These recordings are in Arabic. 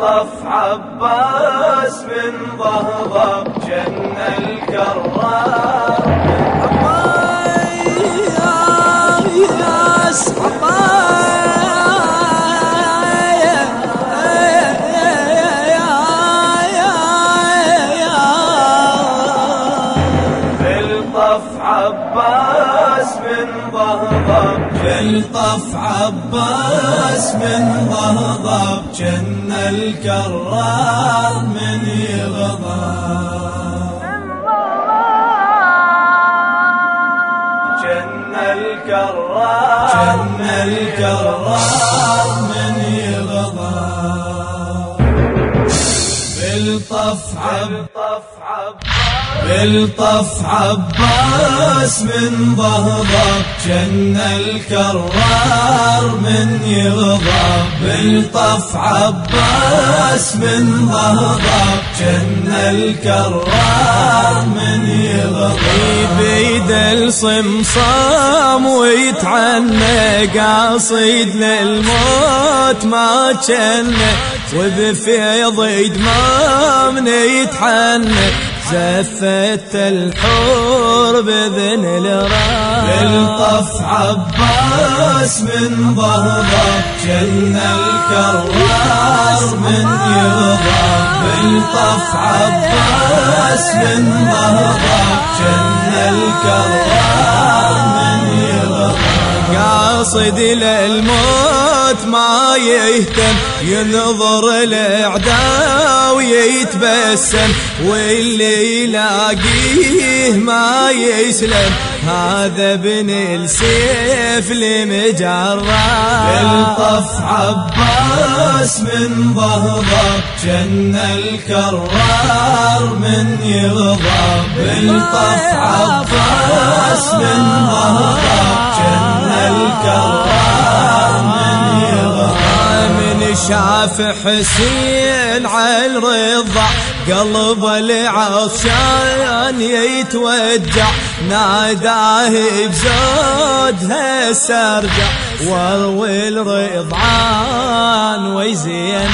بالطف عباس من ضهضب جن الكرار عباس من ضهضب الطف عباس من ضهضب جن الكرار من يغضب. جن الكرار. جن الكرار من يغضب. بالطف عب بالطف عباس بالطف عباس من ضهضب جن الكرار من يغضب بالطف عباس من ضهضب جن الكرار من يغضب بيد الصمصام ويتعنى قاصد للموت ما جنه وبفيض يدمام يتحنى زفت الحور بذن الراس بالطف عباس من ضهضب جن الكرار من يغضب بالطف عباس من ضهضب جن الكرار من قاصد للموت ما يهتم ينظر الاعداء ويتبسم واللي يلاقيه ما يسلم. هذا ابن السيف المجرد الطف عباس. من ضهضب جن الكرار من يغضب. الطف عباس من ضهضب جن الكرار من يغضب. من شاف حسين على الرضا. قلب العطشان يتوجع ناداه بزودها سرجع واروي الرضعان ويزينه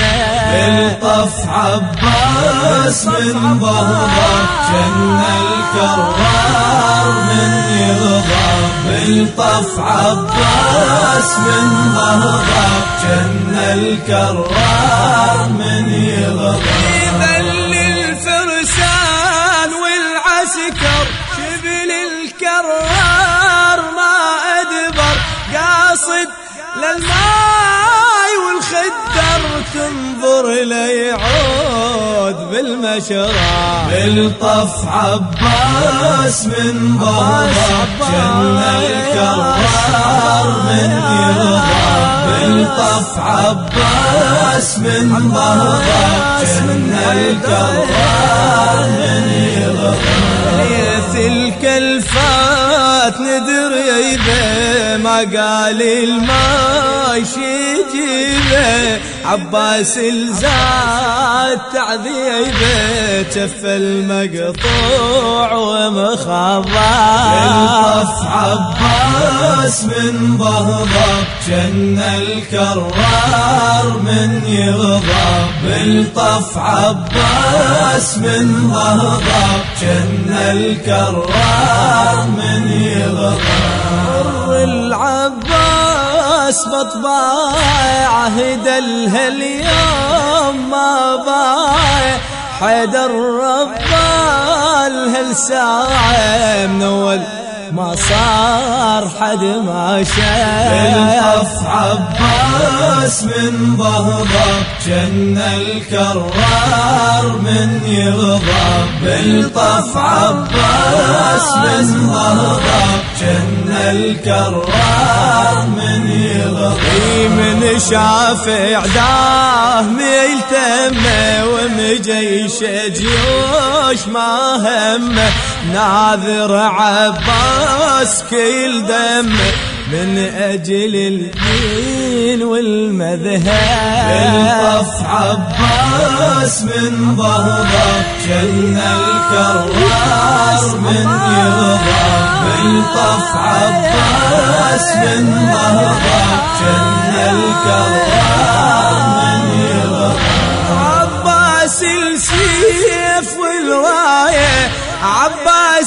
الطف عباس من ضهضب جن الكرار من يغضب الطف عباس من ضهضب جن الكرار من يغضب بالمشرع بالطف عباس من ضرب جن الكرار من يغضب بالطف عباس من ضرب جن الكرار من يغضب تلك الفات ندري به ما قال الماي يجيبه عباس الزاد تعذيبه جف المقطوع الطف عباس من ضهضب جن الكرار من يغضب بالطف عباس من ضهضب جن الكرار من يغضب العباس بطباع عهد اليوم ما بايع. حيدر ربال هالساعة من أول ما صار حد ما شاف عباس من ضهضب جن الكرار من يغضب. بالطف عباس من ضهضب جن الكرار من يغضب. من شاف اعداه ميلتم ومجيش جيوش ما همه ناذر عباس كل دم. من أجل الدين والمذهب. بالطف عباس من ضهضب جن الكرار من يغضب بالطف عباس من ضهضب جن الكرار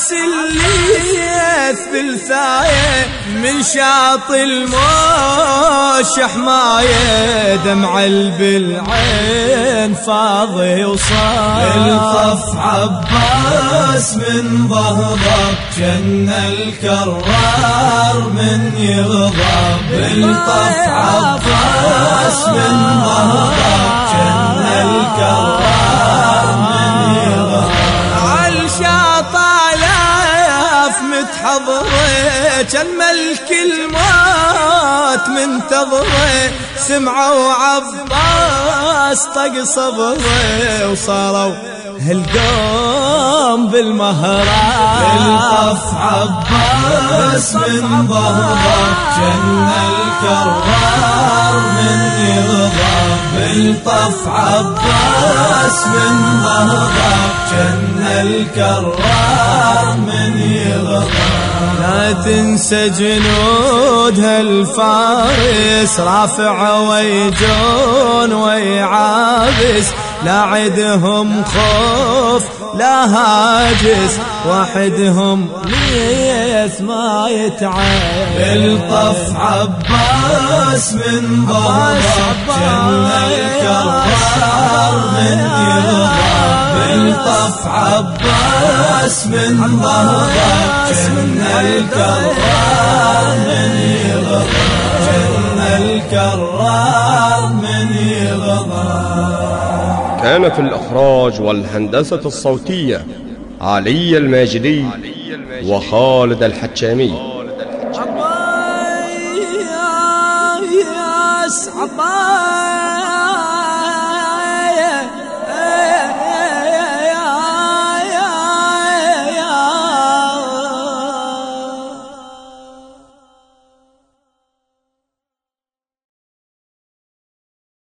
عبس الليث بالثاية من شاط الموش حماية دمع البالعين فاضي وصار الطف عباس من ضهضب جن الكرار من يغضب. الطف عباس من ضهضب جن الكرار متحضره كان ملك الموت منتظره سمعوا عباس طق صبره وصاروا هالقوم بالمهرات الطف عباس من ضهضه جن الكرار من يغضب الطف عباس من ضهضه جن الكرار من تنسى جنود هالفارس رافع ويجون ويعابس. لا عدهم خوف لا هاجس وحدهم ليث ما يتعب. بالطف عباس من ضرب جن الكرار من يغضب بالطف عباس من ضرب جن الكرار من يغضب جن الكرار من يغضب كان في الإخراج والهندسة الصوتية علي الماجدي وخالد الحتشامي عباس عباس